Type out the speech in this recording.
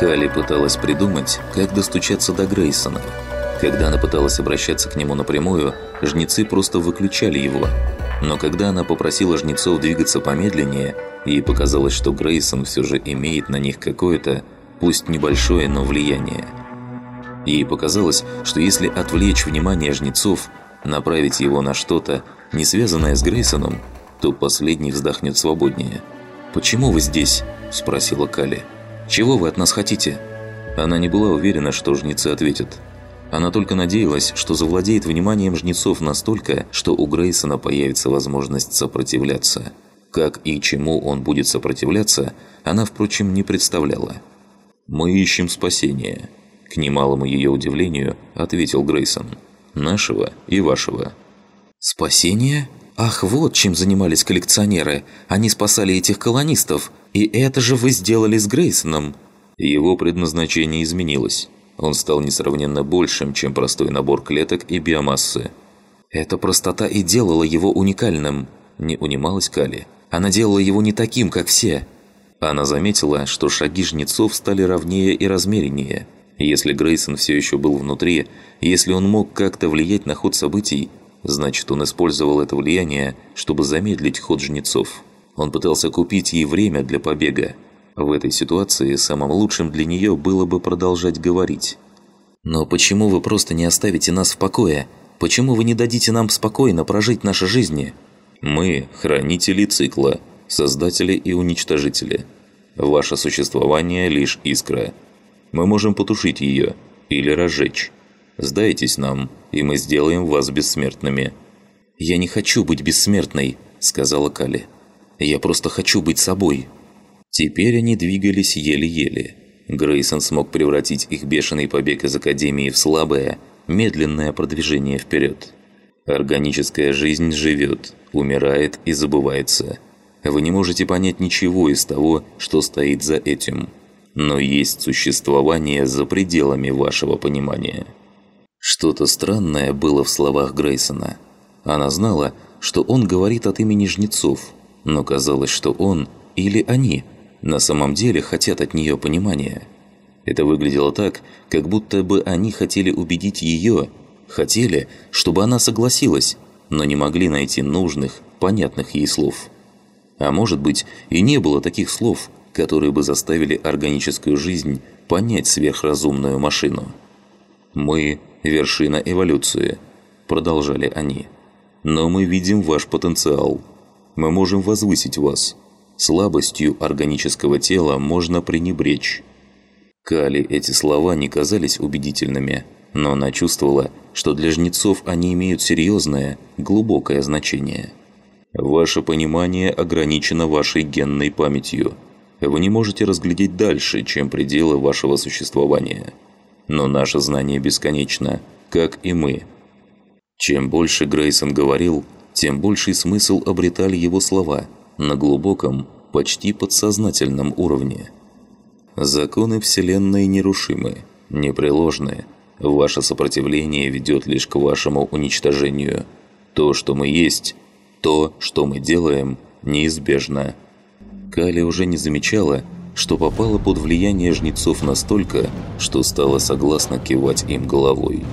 Кали пыталась придумать, как достучаться до Грейсона. Когда она пыталась обращаться к нему напрямую, жнецы просто выключали его. Но когда она попросила жнецов двигаться помедленнее, ей показалось, что Грейсон все же имеет на них какое-то, пусть небольшое, но влияние. Ей показалось, что если отвлечь внимание жнецов, направить его на что-то, не связанное с Грейсоном, то последний вздохнет свободнее. «Почему вы здесь?» – спросила Кали. «Чего вы от нас хотите?» Она не была уверена, что жнецы ответят. Она только надеялась, что завладеет вниманием жнецов настолько, что у Грейсона появится возможность сопротивляться. Как и чему он будет сопротивляться, она, впрочем, не представляла. «Мы ищем спасения», – к немалому ее удивлению ответил Грейсон. «Нашего и вашего». «Спасение?» Ах, вот чем занимались коллекционеры. Они спасали этих колонистов. И это же вы сделали с Грейсоном. Его предназначение изменилось. Он стал несравненно большим, чем простой набор клеток и биомассы. Эта простота и делала его уникальным. Не унималась Кали. Она делала его не таким, как все. Она заметила, что шаги жнецов стали ровнее и размереннее. Если Грейсон все еще был внутри, если он мог как-то влиять на ход событий, Значит, он использовал это влияние, чтобы замедлить ход жнецов. Он пытался купить ей время для побега. В этой ситуации самым лучшим для нее было бы продолжать говорить. «Но почему вы просто не оставите нас в покое? Почему вы не дадите нам спокойно прожить наши жизни?» «Мы – хранители цикла, создатели и уничтожители. Ваше существование – лишь искра. Мы можем потушить ее или разжечь. Сдайтесь нам, и мы сделаем вас бессмертными». «Я не хочу быть бессмертной», – сказала Кали. «Я просто хочу быть собой». Теперь они двигались еле-еле. Грейсон смог превратить их бешеный побег из Академии в слабое, медленное продвижение вперед. Органическая жизнь живет, умирает и забывается. Вы не можете понять ничего из того, что стоит за этим. Но есть существование за пределами вашего понимания. Что-то странное было в словах Грейсона. Она знала, что он говорит от имени жнецов, но казалось, что он или они на самом деле хотят от нее понимания. Это выглядело так, как будто бы они хотели убедить ее, хотели, чтобы она согласилась, но не могли найти нужных, понятных ей слов. А может быть, и не было таких слов, которые бы заставили органическую жизнь понять сверхразумную машину. Мы вершина эволюции», – продолжали они. «Но мы видим ваш потенциал. Мы можем возвысить вас. Слабостью органического тела можно пренебречь». Кали эти слова не казались убедительными, но она чувствовала, что для жнецов они имеют серьезное, глубокое значение. «Ваше понимание ограничено вашей генной памятью. Вы не можете разглядеть дальше, чем пределы вашего существования» но наше знание бесконечно, как и мы. Чем больше Грейсон говорил, тем больший смысл обретали его слова на глубоком, почти подсознательном уровне. Законы Вселенной нерушимы, непреложны. Ваше сопротивление ведет лишь к вашему уничтожению. То, что мы есть, то, что мы делаем, неизбежно. Кали уже не замечала, что попала под влияние жнецов настолько, что стала согласно кивать им головой.